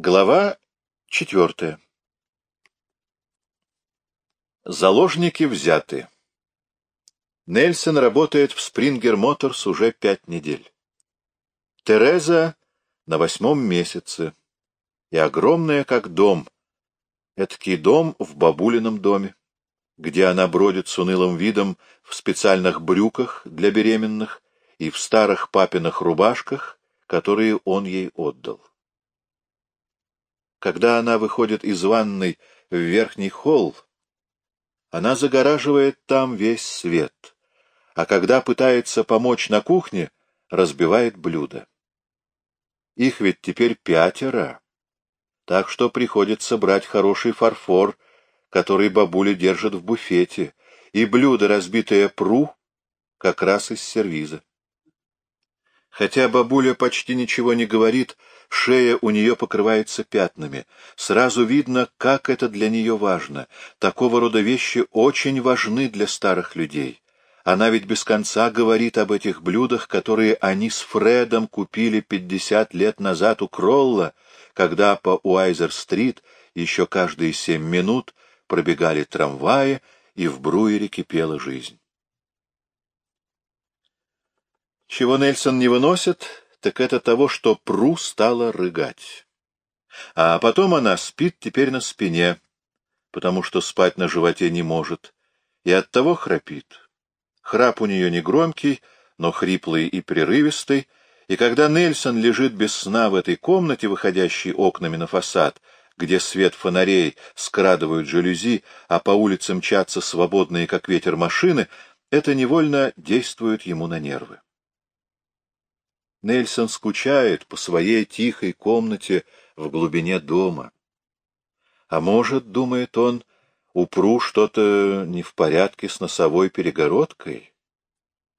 Глава четвертая. Заложники взяты. Нельсон работает в Спрингер Моторс уже пять недель. Тереза на восьмом месяце. И огромная, как дом. Эдакий дом в бабулином доме, где она бродит с унылым видом в специальных брюках для беременных и в старых папиных рубашках, которые он ей отдал. Когда она выходит из ванной в верхний холл, она загораживает там весь свет, а когда пытается помочь на кухне, разбивает блюдо. Их ведь теперь пятеро, так что приходится брать хороший фарфор, который бабуля держит в буфете, и блюдо, разбитое пру, как раз из сервиза. Хотя бабуля почти ничего не говорит, шея у нее покрывается пятнами. Сразу видно, как это для нее важно. Такого рода вещи очень важны для старых людей. Она ведь без конца говорит об этих блюдах, которые они с Фредом купили пятьдесят лет назад у Кролла, когда по Уайзер-стрит еще каждые семь минут пробегали трамваи, и в Бруере кипела жизнь. Чего Нельсон не выносит, так это того, что Пру стала рыгать. А потом она спит теперь на спине, потому что спать на животе не может, и оттого храпит. Храп у нее не громкий, но хриплый и прерывистый, и когда Нельсон лежит без сна в этой комнате, выходящей окнами на фасад, где свет фонарей скрадывают жалюзи, а по улице мчатся свободные, как ветер, машины, это невольно действует ему на нервы. Нельсон скучает по своей тихой комнате в глубине дома. А может, думает он, упру что-то не в порядке с носовой перегородкой?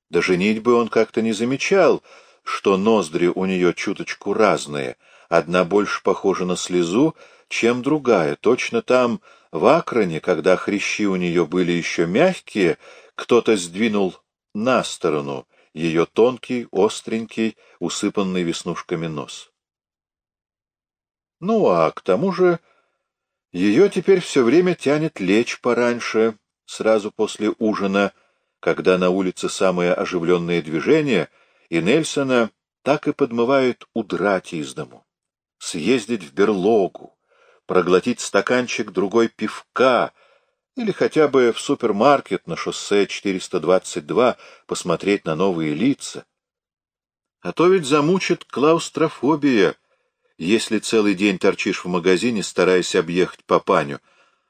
Да женить бы он как-то не замечал, что ноздри у нее чуточку разные, одна больше похожа на слезу, чем другая. Точно там, в Акроне, когда хрящи у нее были еще мягкие, кто-то сдвинул на сторону — ее тонкий, остренький, усыпанный веснушками нос. Ну, а к тому же ее теперь все время тянет лечь пораньше, сразу после ужина, когда на улице самое оживленное движение, и Нельсона так и подмывает удрать из дому, съездить в берлогу, проглотить стаканчик другой пивка — или хотя бы в супермаркет на шоссе 422 посмотреть на новые лица. А то ведь замучит клаустрофобия, если целый день торчишь в магазине, стараясь объехать папаню,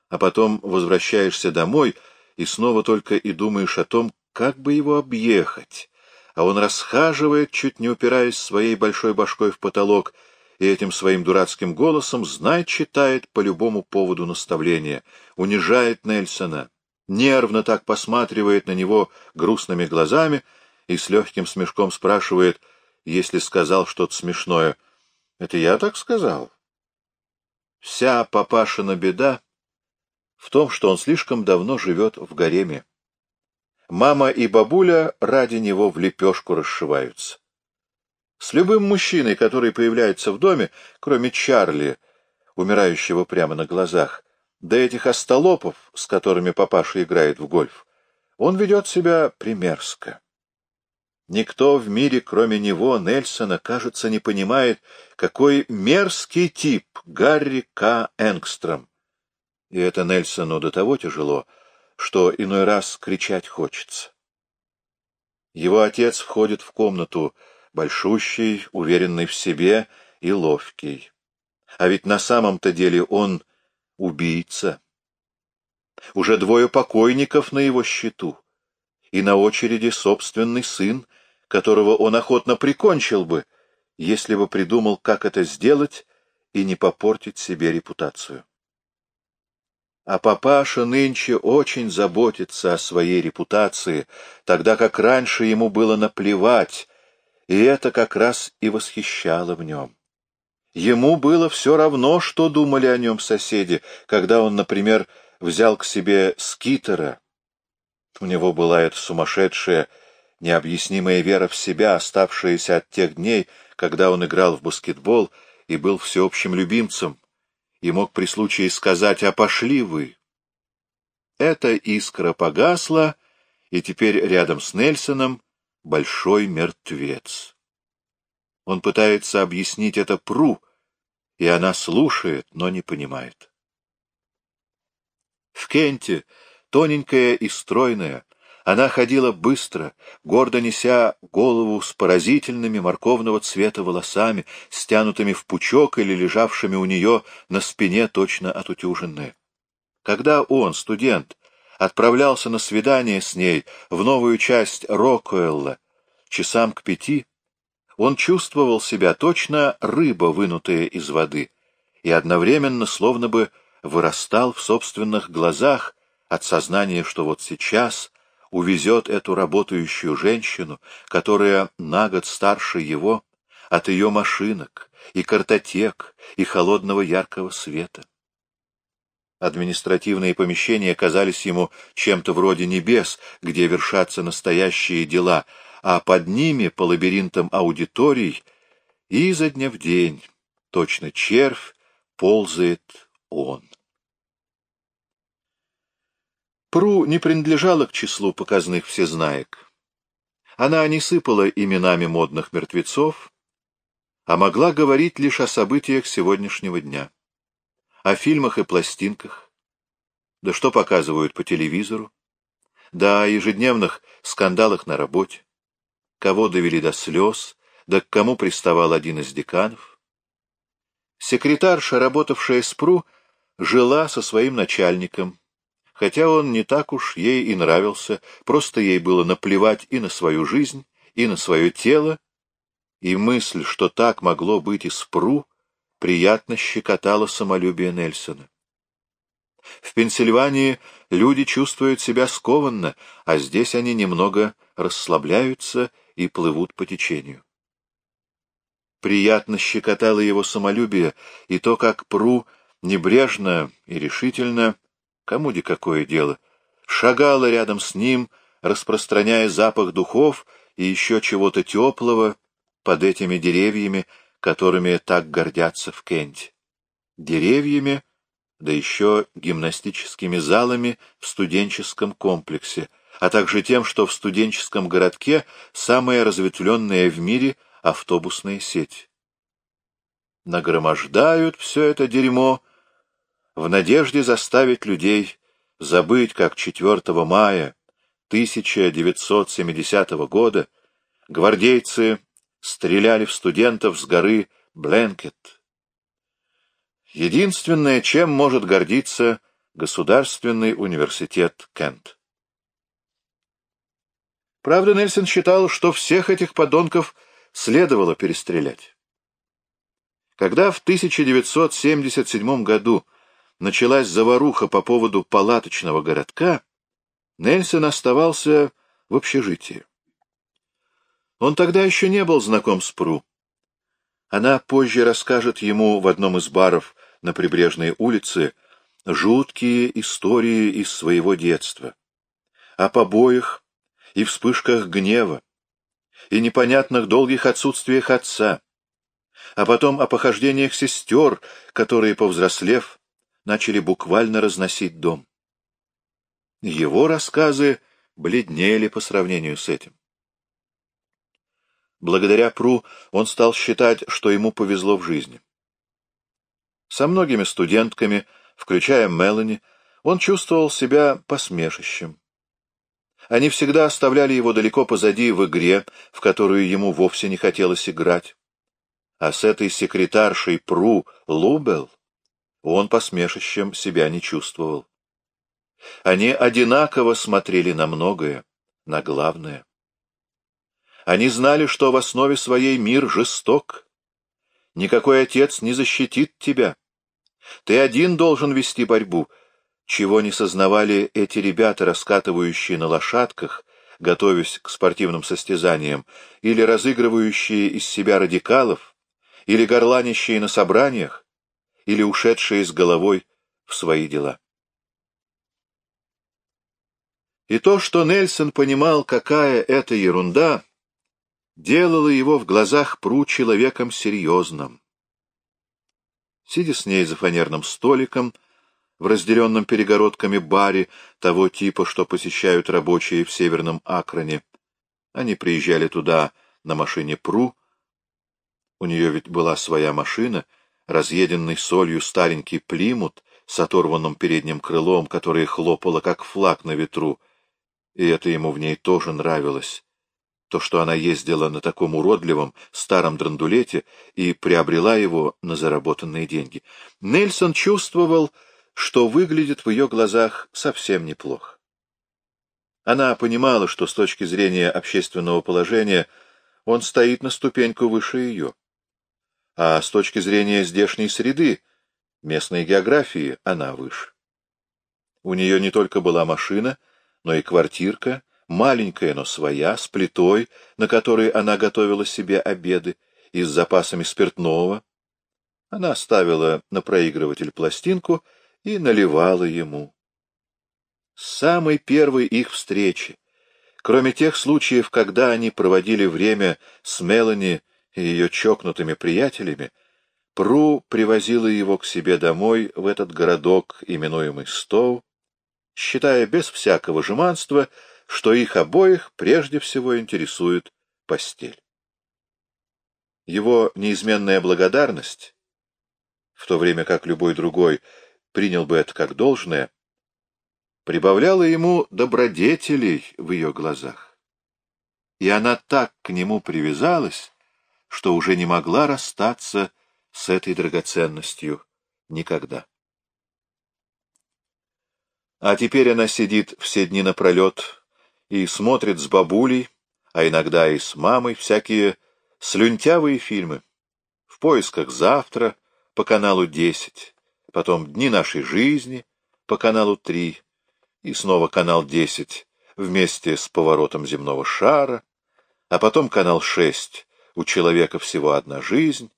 а потом возвращаешься домой и снова только и думаешь о том, как бы его объехать, а он расхаживает, чуть не упираясь своей большой башкой в потолок, и этим своим дурацким голосом знай читает по любому поводу наставления, унижает Нельсона, нервно так посматривает на него грустными глазами и с легким смешком спрашивает, если сказал что-то смешное, «Это я так сказал?» Вся папашина беда в том, что он слишком давно живет в гареме. Мама и бабуля ради него в лепешку расшиваются. С любым мужчиной, который появляется в доме, кроме Чарли, умирающего прямо на глазах, до этих остолопов, с которыми папаша играет в гольф, он ведет себя примерзко. Никто в мире, кроме него, Нельсона, кажется, не понимает, какой мерзкий тип Гарри К. Энгстром. И это Нельсону до того тяжело, что иной раз кричать хочется. Его отец входит в комнату, большущий, уверенный в себе и ловкий. А ведь на самом-то деле он убийца. Уже двое покойников на его счету, и на очереди собственный сын, которого он охотно прикончил бы, если бы придумал, как это сделать и не попортить себе репутацию. А папаша нынче очень заботится о своей репутации, тогда как раньше ему было наплевать, и это как раз и восхищало в нем. Ему было все равно, что думали о нем соседи, когда он, например, взял к себе скитера. У него была эта сумасшедшая, необъяснимая вера в себя, оставшаяся от тех дней, когда он играл в баскетбол и был всеобщим любимцем, и мог при случае сказать «А пошли вы!». Эта искра погасла, и теперь рядом с Нельсоном большой мертвец. Он пытается объяснить это Пру, и она слушает, но не понимает. В Кенте, тоненькая и стройная, она ходила быстро, гордо неся голову с поразительными морковного цвета волосами, стянутыми в пучок или лежавшими у нее на спине точно отутюженные. Когда он, студент, отправлялся на свидание с ней в новую часть Рокуэлла часам к пяти, он чувствовал себя точно рыба, вынутая из воды, и одновременно словно бы вырастал в собственных глазах от сознания, что вот сейчас увезет эту работающую женщину, которая на год старше его, от ее машинок и картотек и холодного яркого света. Административные помещения казались ему чем-то вроде небес, где вершатся настоящие дела, а под ними, по лабиринтам аудиторий, изо дня в день, точно червь, ползает он. Пру не принадлежала к числу показных всезнаек. Она не сыпала именами модных мертвецов, а могла говорить лишь о событиях сегодняшнего дня, о фильмах и пластинках, да что показывают по телевизору, да о ежедневных скандалах на работе, кого довели до слез, да к кому приставал один из деканов. Секретарша, работавшая с Пру, жила со своим начальником, хотя он не так уж ей и нравился, просто ей было наплевать и на свою жизнь, и на свое тело, и мысль, что так могло быть и с Пру, приятно щекотала самолюбие Нельсона. В Пенсильвании люди чувствуют себя скованно, а здесь они немного расслабляются и плывут по течению. Приятно щекотало его самолюбие и то, как Пру небрежно и решительно Кому де какое дело? Шагала рядом с ним, распространяя запах духов и еще чего-то теплого под этими деревьями, которыми так гордятся в Кенте. Деревьями, да еще гимнастическими залами в студенческом комплексе, а также тем, что в студенческом городке самая разветвленная в мире автобусная сеть. Нагромождают все это дерьмо в надежде заставить людей забыть, как 4 мая 1970 года гвардейцы стреляли в студентов с горы Бленкет. Единственное, чем может гордиться Государственный университет Кент. Правда, Нельсон считал, что всех этих подонков следовало перестрелять. Когда в 1977 году началась заваруха по поводу палаточного городка, Нельсон оставался в общежитии. Он тогда еще не был знаком с Пру. Она позже расскажет ему в одном из баров на прибрежной улице жуткие истории из своего детства. О побоях и вспышках гнева, и непонятных долгих отсутствиях отца, а потом о похождениях сестер, которые, повзрослев, начали буквально разносить дом. Его рассказы бледнели по сравнению с этим. Благодаря Пру он стал считать, что ему повезло в жизни. Со многими студентками, включая Мелани, он чувствовал себя посмешищем. Они всегда оставляли его далеко позади в игре, в которую ему вовсе не хотелось играть. А с этой секретаршей Пру Лубел он посмешищем себя не чувствовал. Они одинаково смотрели на многое, на главное. Они знали, что в основе своей мир жесток. Никакой отец не защитит тебя. Ты один должен вести борьбу, чего не сознавали эти ребята, раскатывающие на лошадках, готовясь к спортивным состязаниям, или разыгрывающие из себя радикалов, или горланящие на собраниях, или ушедшие с головой в свои дела. И то, что Нельсон понимал, какая это ерунда, делало его в глазах Пру человеком серьезным. Сидя с ней за фанерным столиком, в разделенном перегородками баре того типа, что посещают рабочие в Северном Акроне, они приезжали туда на машине Пру. У нее ведь была своя машина, разъеденный солью старенький плимут с оторванным передним крылом, которое хлопало, как флаг на ветру, и это ему в ней тоже нравилось. То, что она ездила на таком уродливом старом драндулете и приобрела его на заработанные деньги. Нельсон чувствовал, что выглядит в ее глазах совсем неплохо. Она понимала, что с точки зрения общественного положения он стоит на ступеньку выше ее. А с точки зрения здешней среды, местной географии, она выше. У нее не только была машина, но и квартирка, маленькая, но своя, с плитой, на которой она готовила себе обеды, и с запасами спиртного. Она ставила на проигрыватель пластинку и наливала ему с самой первой их встречи, кроме тех случаев, когда они проводили время с Мелани и ее чокнутыми приятелями, Пру привозила его к себе домой в этот городок, именуемый Стоу, считая без всякого жеманства, что их обоих прежде всего интересует постель. Его неизменная благодарность, в то время как любой другой принял бы это как должное, прибавляла ему добродетелей в ее глазах. И она так к нему привязалась, что уже не могла расстаться с этой драгоценностью никогда. А теперь она сидит все дни напролет и смотрит с бабулей, а иногда и с мамой, всякие слюнтявые фильмы. В поисках завтра по каналу 10, потом «Дни нашей жизни» по каналу 3, и снова канал 10 вместе с поворотом земного шара, а потом канал 6 у человека всего одна жизнь,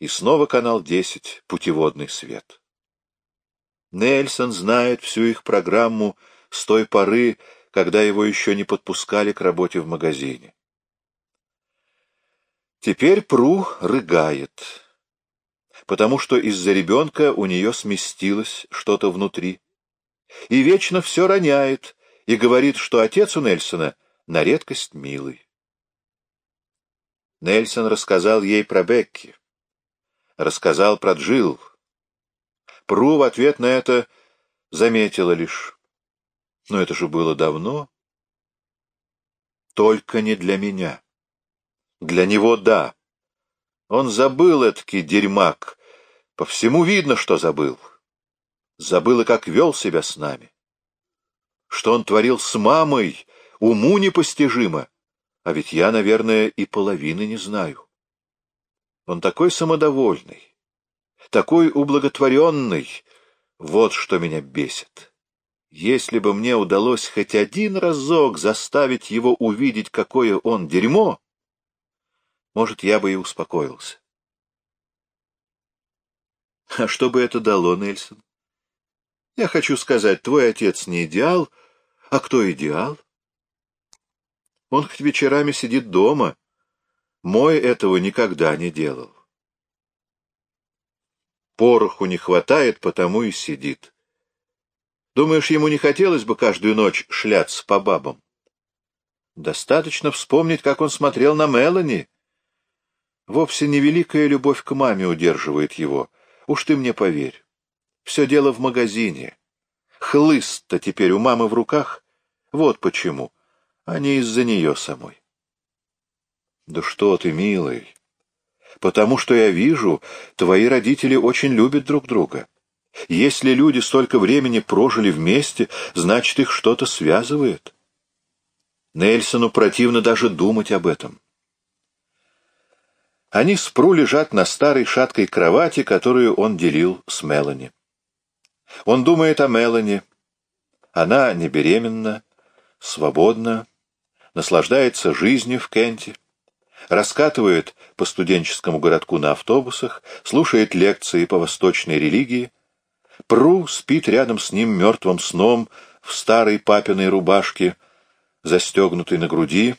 и снова канал 10 путеводный свет. Нельсон знает всю их программу с той поры, когда его еще не подпускали к работе в магазине. Теперь Пру рыгает, потому что из-за ребенка у нее сместилось что-то внутри и вечно все роняет, и говорит, что отец у Нельсона на редкость милый. Нельсон рассказал ей про Бекки, рассказал про Джилл. Пру в ответ на это заметила лишь. Но это же было давно. Только не для меня. Для него — да. Он забыл этакий дерьмак. По всему видно, что забыл забыла, как вел себя с нами. Что он творил с мамой, уму непостижимо, а ведь я, наверное, и половины не знаю. Он такой самодовольный, такой ублаготворенный, вот что меня бесит. Если бы мне удалось хоть один разок заставить его увидеть, какое он дерьмо, может, я бы и успокоился. А что бы это дало, Нельсон? Я хочу сказать, твой отец не идеал, а кто идеал? Он хоть вечерами сидит дома. Мой этого никогда не делал. Пороху не хватает, потому и сидит. Думаешь, ему не хотелось бы каждую ночь шляться по бабам? Достаточно вспомнить, как он смотрел на Мелани. Вовсе не великая любовь к маме удерживает его. Уж ты мне поверь. Все дело в магазине. Хлыст-то теперь у мамы в руках. Вот почему, а не из-за нее самой. Да что ты, милый, потому что я вижу, твои родители очень любят друг друга. Если люди столько времени прожили вместе, значит, их что-то связывает. Нельсону противно даже думать об этом. Они с Пру лежат на старой шаткой кровати, которую он делил с Мелани. Он думает о Мелани. Она не беременна, свободна, наслаждается жизнью в Кенте, раскатывает по студенческому городку на автобусах, слушает лекции по восточной религии. Пру спит рядом с ним мертвым сном в старой папиной рубашке, застегнутой на груди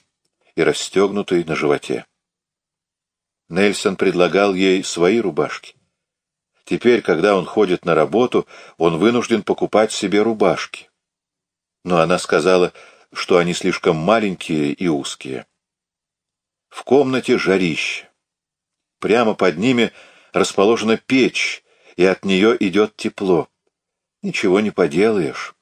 и расстегнутой на животе. Нельсон предлагал ей свои рубашки. Теперь, когда он ходит на работу, он вынужден покупать себе рубашки. Но она сказала, что они слишком маленькие и узкие. В комнате жарище. Прямо под ними расположена печь, и от нее идет тепло. Ничего не поделаешь.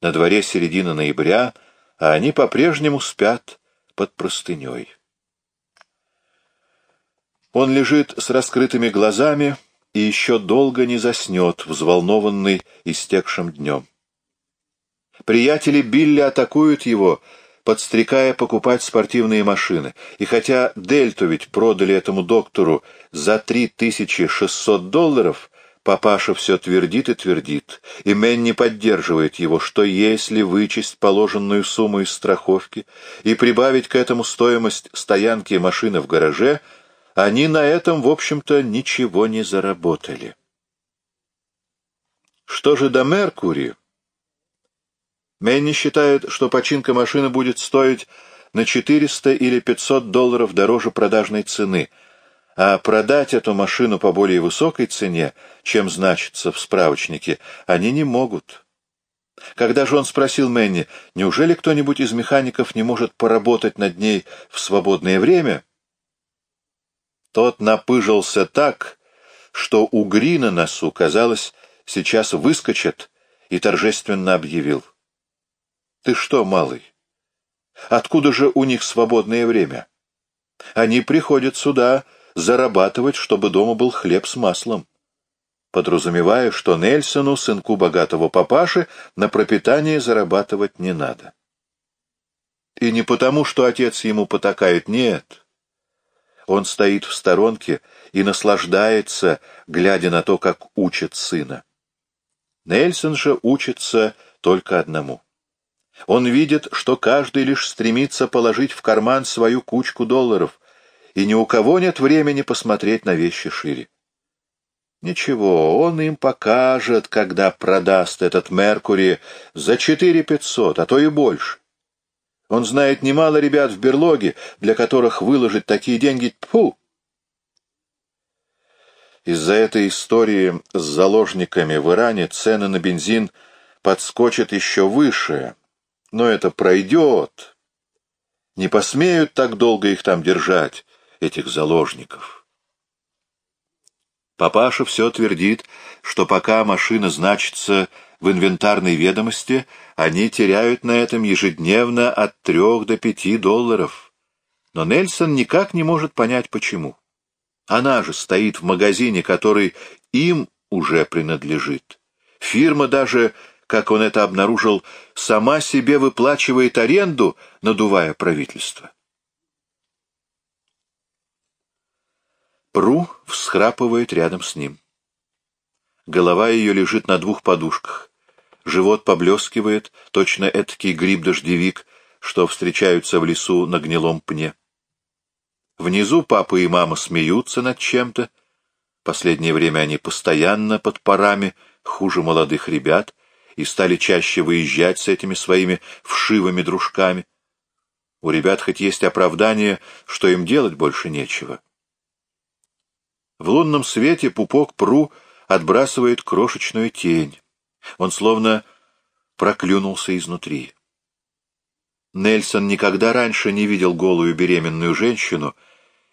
На дворе середина ноября, а они по-прежнему спят под простыней. Он лежит с раскрытыми глазами и еще долго не заснет, взволнованный истекшим днем. Приятели Билли атакуют его, подстрекая покупать спортивные машины. И хотя Дельту ведь продали этому доктору за 3600 долларов, папаша все твердит и твердит, и Мэнни поддерживает его, что если вычесть положенную сумму из страховки и прибавить к этому стоимость стоянки машины в гараже — они на этом, в общем-то, ничего не заработали. Что же до Меркури? Мэнни считает, что починка машины будет стоить на 400 или 500 долларов дороже продажной цены, а продать эту машину по более высокой цене, чем значится в справочнике, они не могут. Когда же он спросил Мэнни, неужели кто-нибудь из механиков не может поработать над ней в свободное время, тот напыжился так, что угри на носу, казалось, сейчас выскочат, и торжественно объявил. — Ты что, малый? Откуда же у них свободное время? Они приходят сюда зарабатывать, чтобы дома был хлеб с маслом, подразумевая, что Нельсону, сынку богатого папаши, на пропитание зарабатывать не надо. И не потому, что отец ему потакает, нет. Он стоит в сторонке и наслаждается, глядя на то, как учат сына. Нельсон же учится только одному. Он видит, что каждый лишь стремится положить в карман свою кучку долларов, и ни у кого нет времени посмотреть на вещи шире. Ничего, он им покажет, когда продаст этот Меркури за четыре пятьсот, а то и больше. Он знает немало ребят в берлоге, для которых выложить такие деньги — тьфу! Из-за этой истории с заложниками в Иране цены на бензин подскочат еще выше. Но это пройдет. Не посмеют так долго их там держать, этих заложников. Папаша все твердит, что пока машина значится в инвентарной ведомости, они теряют на этом ежедневно от трех до пяти долларов. Но Нельсон никак не может понять, почему. Она же стоит в магазине, который им уже принадлежит. Фирма даже, как он это обнаружил, сама себе выплачивает аренду, надувая правительство. Пру всхрапывает рядом с ним. Голова ее лежит на двух подушках. Живот поблескивает, точно этакий гриб-дождевик, что встречаются в лесу на гнилом пне. Внизу папа и мама смеются над чем-то. Последнее время они постоянно под парами, хуже молодых ребят, и стали чаще выезжать с этими своими вшивыми дружками. У ребят хоть есть оправдание, что им делать больше нечего. В лунном свете пупок Пру отбрасывает крошечную тень. Он словно проклюнулся изнутри. Нельсон никогда раньше не видел голую беременную женщину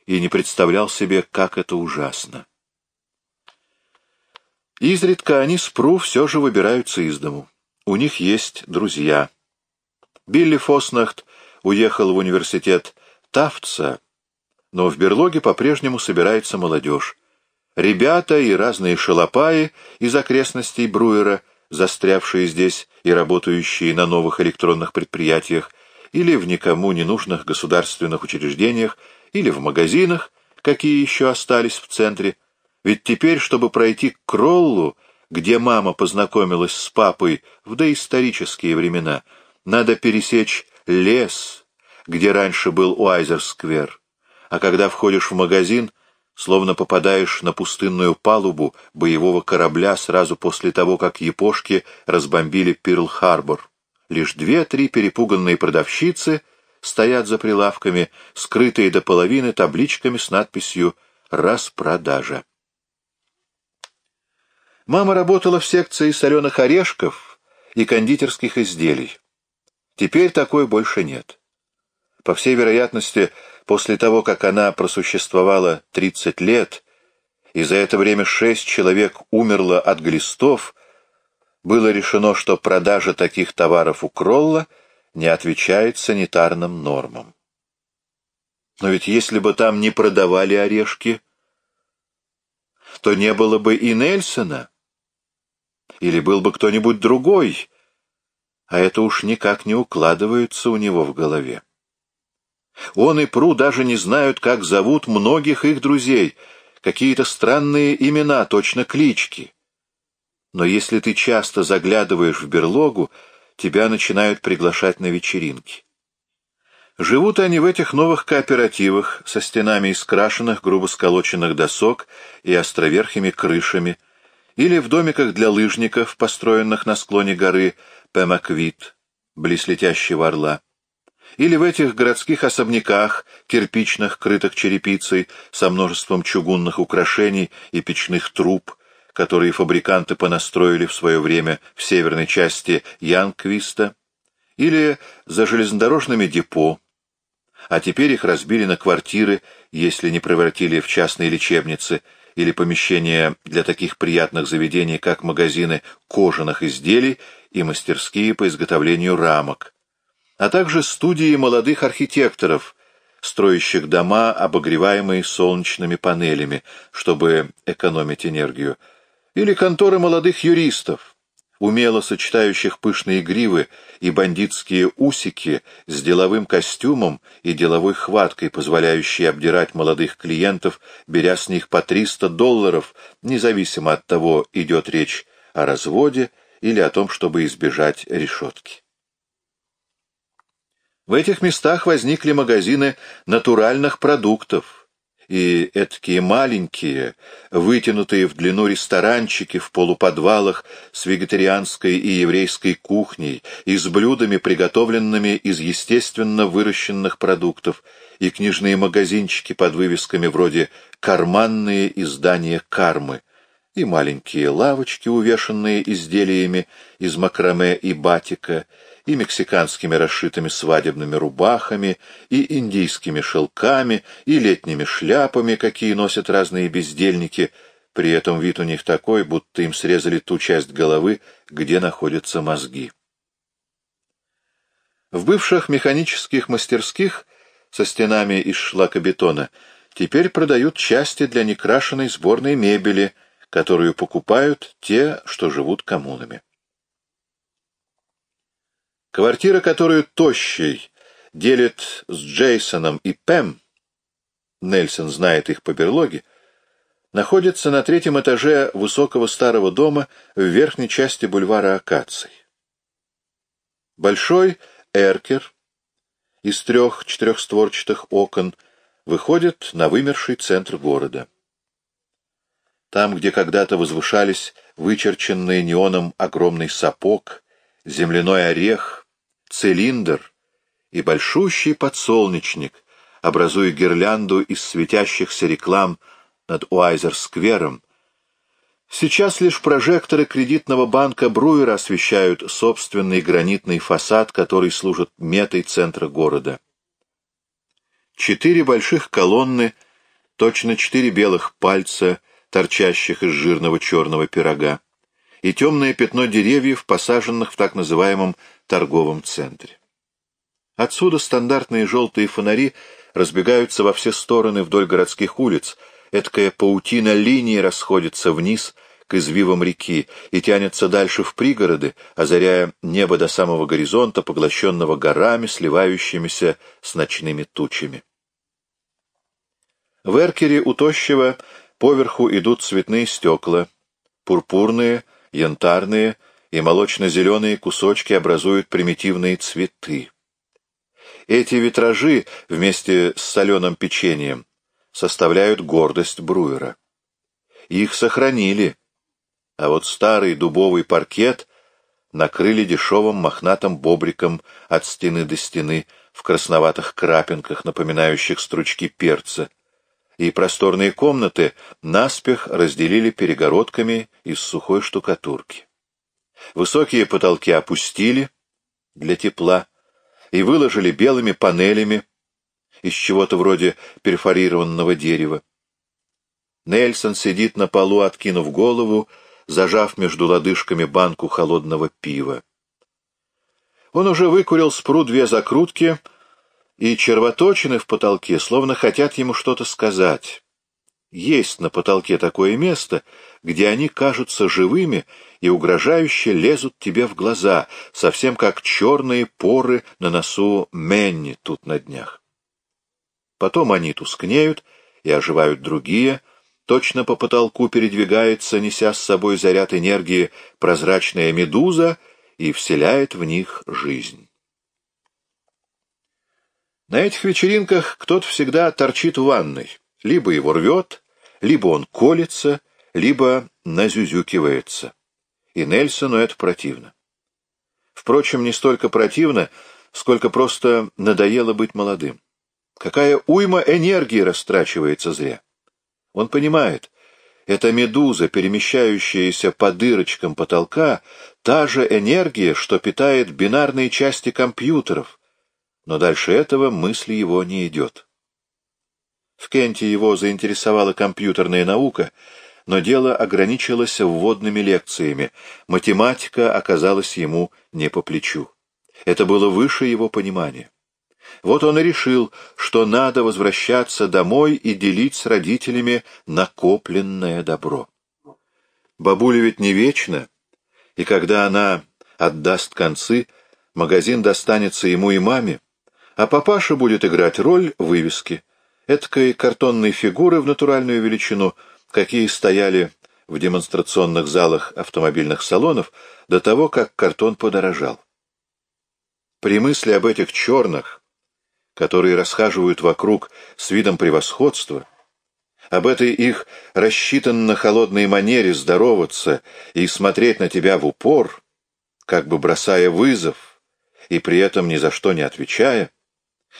и не представлял себе, как это ужасно. Изредка они с Пру все же выбираются из дому. У них есть друзья. Билли Фоснахт уехал в университет Тафтса, но в берлоге по-прежнему собирается молодежь. Ребята и разные шалопаи из окрестностей Бруера — застрявшие здесь и работающие на новых электронных предприятиях, или в никому не нужных государственных учреждениях, или в магазинах, какие еще остались в центре. Ведь теперь, чтобы пройти к Кроллу, где мама познакомилась с папой в доисторические времена, надо пересечь лес, где раньше был Уайзер-сквер. А когда входишь в магазин — словно попадаешь на пустынную палубу боевого корабля сразу после того, как япошки разбомбили Пирл-Харбор. Лишь две-три перепуганные продавщицы стоят за прилавками, скрытые до половины табличками с надписью «Распродажа». Мама работала в секции соленых орешков и кондитерских изделий. Теперь такой больше нет. По всей вероятности, после того, как она просуществовала 30 лет, и за это время шесть человек умерло от глистов, было решено, что продажа таких товаров у Кролла не отвечает санитарным нормам. Но ведь если бы там не продавали орешки, то не было бы и Нельсона. Или был бы кто-нибудь другой, а это уж никак не укладывается у него в голове. Он и Пру даже не знают, как зовут многих их друзей, какие-то странные имена, точно клички. Но если ты часто заглядываешь в берлогу, тебя начинают приглашать на вечеринки. Живут они в этих новых кооперативах со стенами из крашеных, грубо сколоченных досок и островерхими крышами, или в домиках для лыжников, построенных на склоне горы Пемаквит, близ летящего орла, или в этих городских особняках, кирпичных, крытых черепицей, со множеством чугунных украшений и печных труб, которые фабриканты понастроили в свое время в северной части Янквиста, или за железнодорожными депо, а теперь их разбили на квартиры, если не превратили в частные лечебницы или помещения для таких приятных заведений, как магазины кожаных изделий и мастерские по изготовлению рамок, а также студии молодых архитекторов, строящих дома, обогреваемые солнечными панелями, чтобы экономить энергию, или конторы молодых юристов, умело сочетающих пышные гривы и бандитские усики с деловым костюмом и деловой хваткой, позволяющей обдирать молодых клиентов, беря с них по 300 долларов, независимо от того, идет речь о разводе или о том, чтобы избежать решетки. В этих местах возникли магазины натуральных продуктов, и эткие маленькие, вытянутые в длину ресторанчики в полуподвалах с вегетарианской и еврейской кухней и с блюдами, приготовленными из естественно выращенных продуктов, и книжные магазинчики под вывесками вроде «карманные издания кармы», и маленькие лавочки, увешанные изделиями из макраме и батика, и мексиканскими расшитыми свадебными рубахами, и индийскими шелками, и летними шляпами, какие носят разные бездельники, при этом вид у них такой, будто им срезали ту часть головы, где находятся мозги. В бывших механических мастерских со стенами из шлакобетона теперь продают части для некрашенной сборной мебели, которую покупают те, что живут коммунами. Квартира, которую Тощий делит с Джейсоном и Пэм, Нельсон знает их по берлоге, находится на третьем этаже высокого старого дома в верхней части бульвара Акаций. Большой эркер из трех четырехстворчатых окон выходит на вымерший центр города. Там, где когда-то возвышались вычерченные неоном огромный сапог, земляной орех, цилиндр и большущий подсолнечник, образуя гирлянду из светящихся реклам над Уайзер-сквером. Сейчас лишь прожекторы кредитного банка Бруера освещают собственный гранитный фасад, который служит метой центра города. Четыре больших колонны, точно четыре белых пальца, торчащих из жирного черного пирога, и темное пятно деревьев, посаженных в так называемом торговом центре. Отсюда стандартные желтые фонари разбегаются во все стороны вдоль городских улиц, эткая паутина линии расходится вниз к извивам реки и тянется дальше в пригороды, озаряя небо до самого горизонта, поглощенного горами, сливающимися с ночными тучами. В эркере у тощего поверху идут цветные стекла, пурпурные, янтарные, и молочно-зеленые кусочки образуют примитивные цветы. Эти витражи вместе с соленым печеньем составляют гордость Бруера. Их сохранили, а вот старый дубовый паркет накрыли дешевым мохнатым бобриком от стены до стены в красноватых крапинках, напоминающих стручки перца, и просторные комнаты наспех разделили перегородками из сухой штукатурки. Высокие потолки опустили для тепла и выложили белыми панелями из чего-то вроде перфорированного дерева. Нельсон сидит на полу, откинув голову, зажав между лодыжками банку холодного пива. Он уже выкурил с пру две закрутки, и червоточины в потолке словно хотят ему что-то сказать. Есть на потолке такое место, где они кажутся живыми и угрожающе лезут тебе в глаза, совсем как черные поры на носу Менни тут на днях. Потом они тускнеют и оживают другие, точно по потолку передвигается, неся с собой заряд энергии, прозрачная медуза и вселяет в них жизнь. На этих вечеринках кто-то всегда торчит в ванной, либо его рвет, либо он колется, либо назюзюкивается. И Нельсону это противно. Впрочем, не столько противно, сколько просто надоело быть молодым. Какая уйма энергии растрачивается зря. Он понимает, эта медуза, перемещающаяся по дырочкам потолка, та же энергия, что питает бинарные части компьютеров, но дальше этого мысли его не идет. В Кенте его заинтересовала компьютерная наука, но дело ограничилось вводными лекциями, математика оказалась ему не по плечу. Это было выше его понимания. Вот он и решил, что надо возвращаться домой и делить с родителями накопленное добро. Бабуля ведь не вечна, и когда она отдаст концы, магазин достанется ему и маме, а папаша будет играть роль вывески, эткой картонной фигуры в натуральную величину, какие стояли в демонстрационных залах автомобильных салонов до того, как картон подорожал. При мысли об этих черных, которые расхаживают вокруг с видом превосходства, об этой их рассчитанно холодной манере здороваться и смотреть на тебя в упор, как бы бросая вызов и при этом ни за что не отвечая,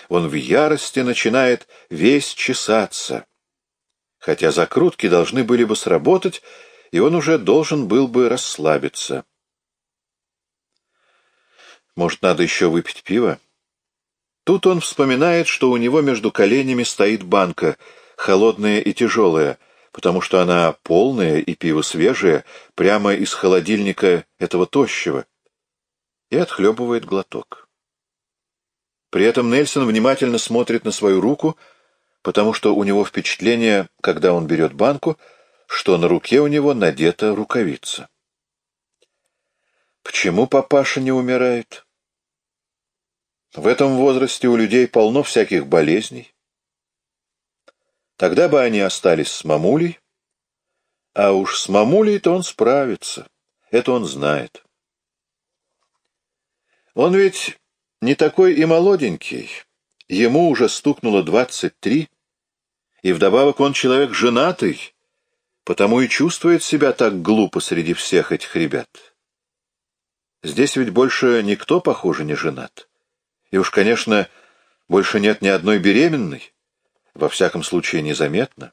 он в ярости начинает весь чесаться. Хотя закрутки должны были бы сработать, и он уже должен был бы расслабиться. Может, надо еще выпить пиво? Тут он вспоминает, что у него между коленями стоит банка, холодная и тяжелая, потому что она полная и пиво свежее, прямо из холодильника этого тощего, и отхлебывает глоток. При этом Нельсон внимательно смотрит на свою руку, потому что у него впечатление, когда он берет банку, что на руке у него надета рукавица. Почему папаша не умирает? В этом возрасте у людей полно всяких болезней. Тогда бы они остались с мамулей, а уж с мамулей-то он справится. Это он знает. Он ведь не такой и молоденький. Ему уже стукнуло двадцать три, и вдобавок он человек женатый, потому и чувствует себя так глупо среди всех этих ребят. Здесь ведь больше никто, похоже, не женат. И уж, конечно, больше нет ни одной беременной, во всяком случае незаметно.